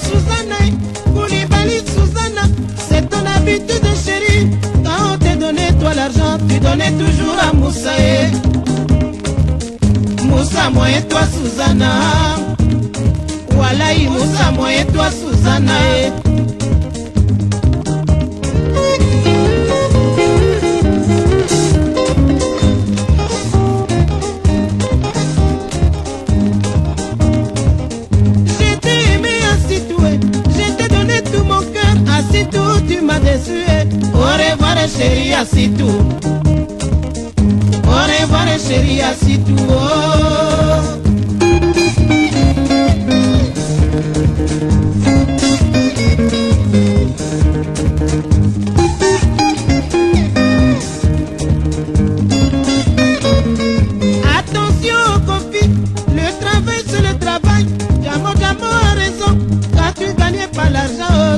Susanna, Susanna, c'est ton habitude chérie. Quand on t'a donné toi l'argent, tu donnais toujours à Moussa. eh. Moussa, moi et toi Susanna. ngai mosamo etwa suzana ye chérie, assis tout. Au revoir, chérie, assis tout. Oh.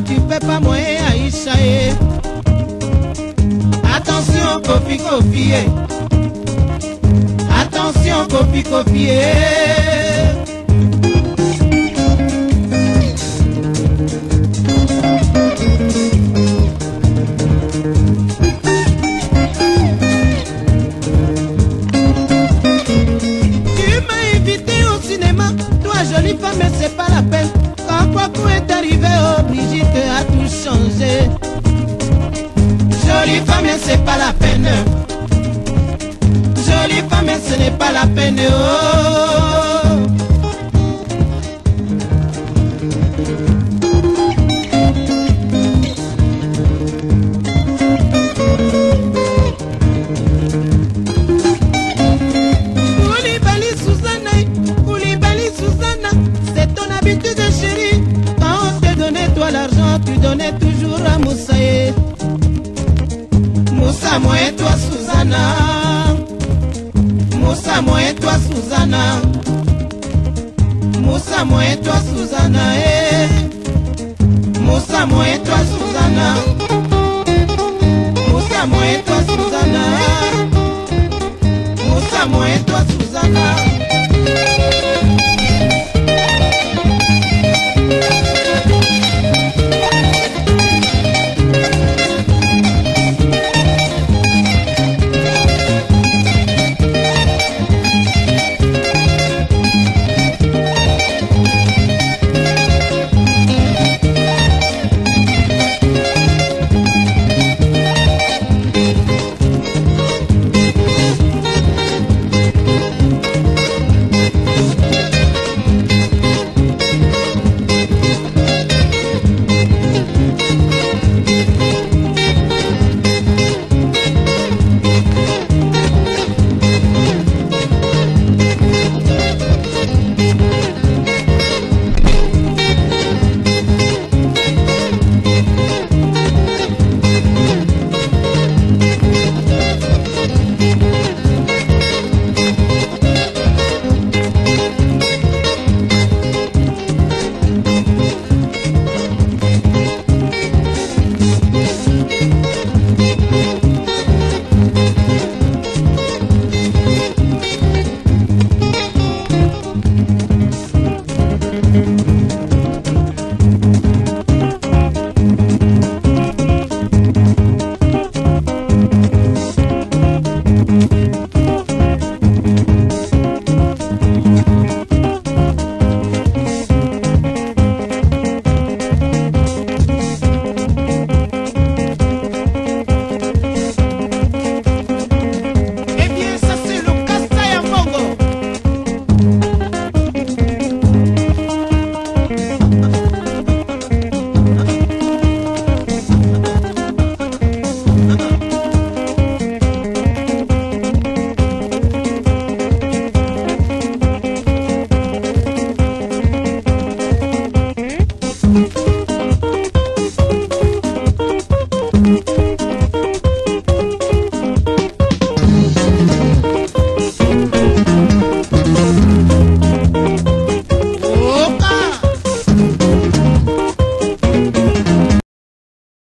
Tu fais pas moyen Aïcha. eh. Attention Kofi Kofi. eh. Attention Kofi Kofi. eh. Tu m'as invité au cinéma, toi jolie femme, mais c'est pas la peine. Ce n'est pas la peine. Oh. Koulibaly Susanna, Koulibaly Susanna, c'est ton habitude chérie. Quand on te donnait toi l'argent, tu donnais toujours à Moussa. eh. Moussa, moi et toi Susanna. musa moetwa suzana musa moetwa suzana e eh. musa moetwa suzana